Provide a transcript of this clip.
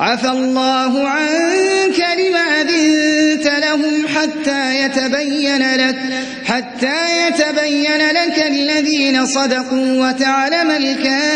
عفى الله عنك لما أذنت لهم حتى يتبين لك حتى يتبين لك الذين صدقوا وتعلم الكافرين